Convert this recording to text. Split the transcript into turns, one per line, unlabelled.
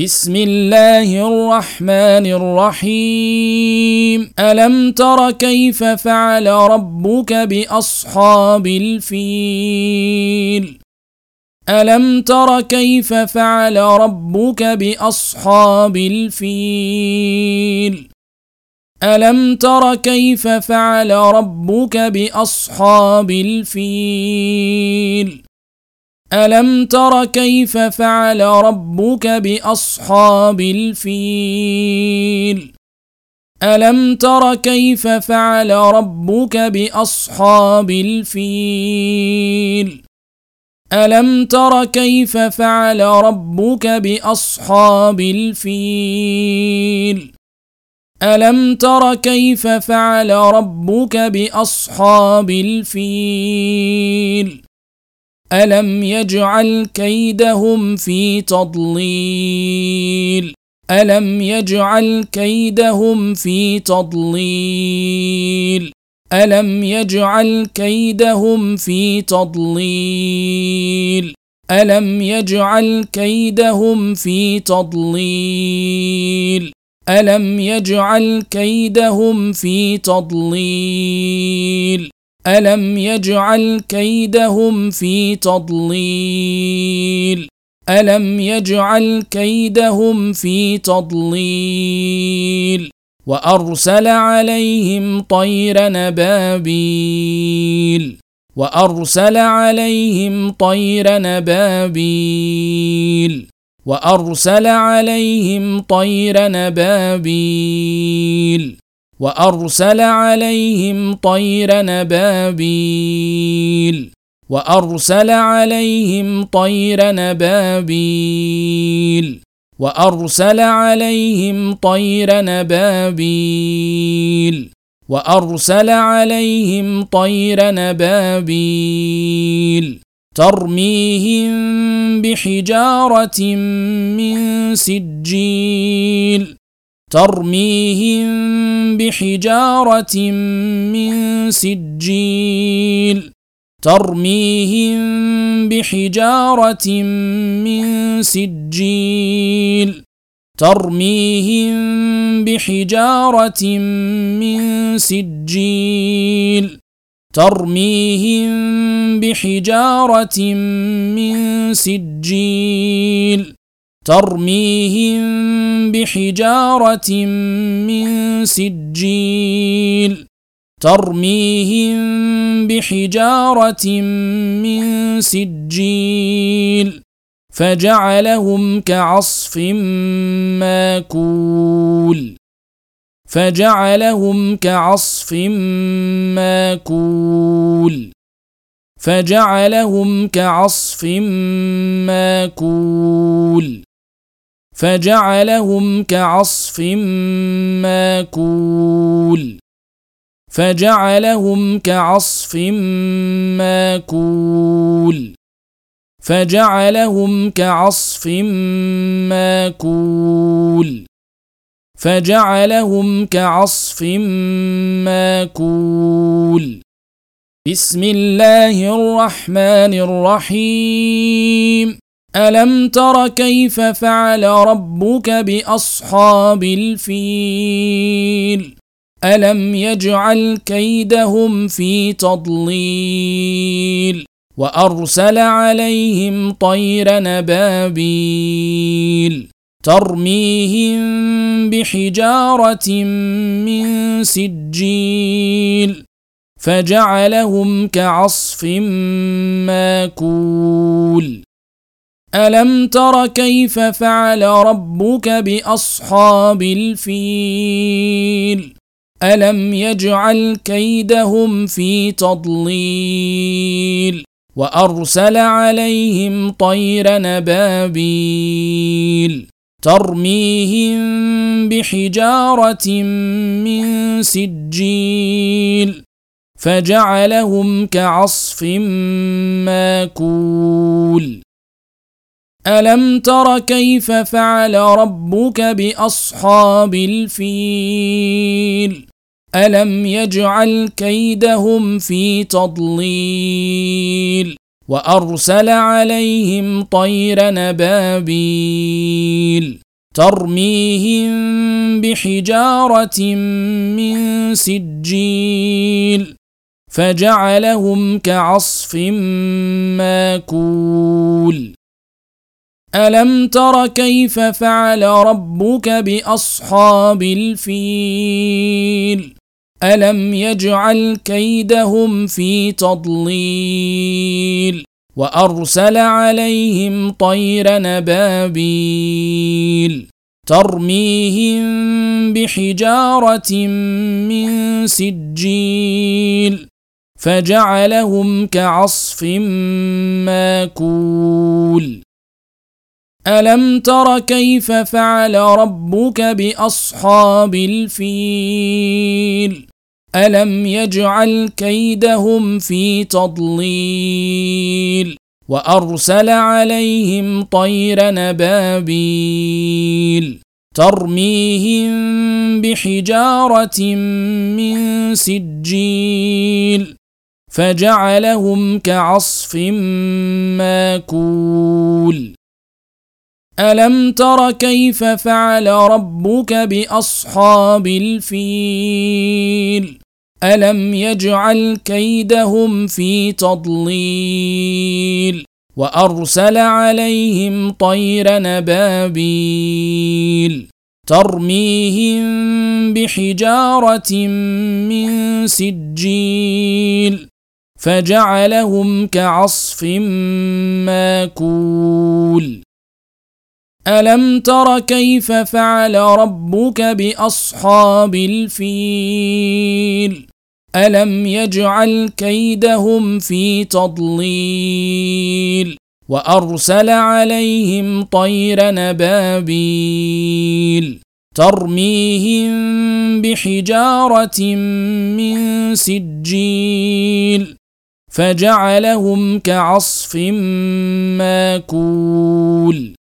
بسم الله الرحمن الرحيم ألم تر كيف فعل ربك بأصحاب الفيل ألم تر كيف فعل ربك بأصحاب الفيل ألم تر كيف فعل ربك بأصحاب الفيل ألم تر كيف فعل ربك بأصحاب الفيل ألم تر كيف فعل ربك بأصحاب الفيل ألم تر كيف فعل ربك بأصحاب الفيل ألم تر كيف فعل ربك بأصحاب الفيل ألم يجعل كيدهم في تضليل ألم يجعل كيدهم في تضليل ألم يجعل كيدهم في تضليل ألم يجعل كيدهم في تضليل ألم يجعل كيدهم في تضليل ألم يجعل كيدهم في تضليل ألم يجعل كيدهم في تضليل وأرسل عليهم طيرا بابيل وأرسل عليهم طيرا بابيل وأرسل عليهم طيرا بابيل وأرسل عليهم طير نبابيل وأرسل عليهم طير نبابيل وأرسل عليهم طير نبابيل وأرسل عليهم طير نبابيل ترميهم بحجارة من سجيل ترميهم بحجارة من سجيل ترميهم بحجارة من سجيل ترميهم بحجارة من سجيل ترميهم بحجارة من سجيل ترميهم بحجارة من سجيل ترميهم بحجارة من سجيل فجعلهم كعصف ماكول فجعلهم كعصف ماكول فجعلهم كعصف ماكول فجعلهم كعصف ماكول فجعلهم كعصف ماكول فجعلهم كعصف ماكول فجعلهم كعصف ماكول بسم الله الرحمن الرحيم ألم تر كيف فعل ربك بأصحاب الفيل ألم يجعل كيدهم في تضليل وأرسل عليهم طير نبابيل ترميهم بحجارة من سجيل فجعلهم كعصف ماكول ألم تر كيف فعل ربك بأصحاب الفيل ألم يجعل كيدهم في تضليل وأرسل عليهم طير نبابيل ترميهم بحجارة من سجيل فجعلهم كعصف ماكول ألم تر كيف فعل ربك بأصحاب الفيل ألم يجعل كيدهم في تضليل وأرسل عليهم طير نبابيل ترميهم بحجارة من سجيل فجعلهم كعصف ماكول ألم تر كيف فعل ربك بأصحاب الفيل ألم يجعل كيدهم في تضليل وأرسل عليهم طير نبابيل ترميهم بحجارة من سجيل فجعلهم كعصف ماكول ألم تر كيف فعل ربك بأصحاب الفيل ألم يجعل كيدهم في تضليل وأرسل عليهم طير نبابيل ترميهم بحجارة من سجيل فجعلهم كعصف ماكول ألم تر كيف فعل ربك بأصحاب الفيل ألم يجعل كيدهم في تضليل وأرسل عليهم طير نبابيل ترميهم بحجارة من سجيل فجعلهم كعصف ماكول ألم تر كيف فعل ربك بأصحاب الفيل ألم يجعل كيدهم في تضليل وأرسل عليهم طير نبابيل ترميهم بحجارة من سجيل فجعلهم كعصف ماكول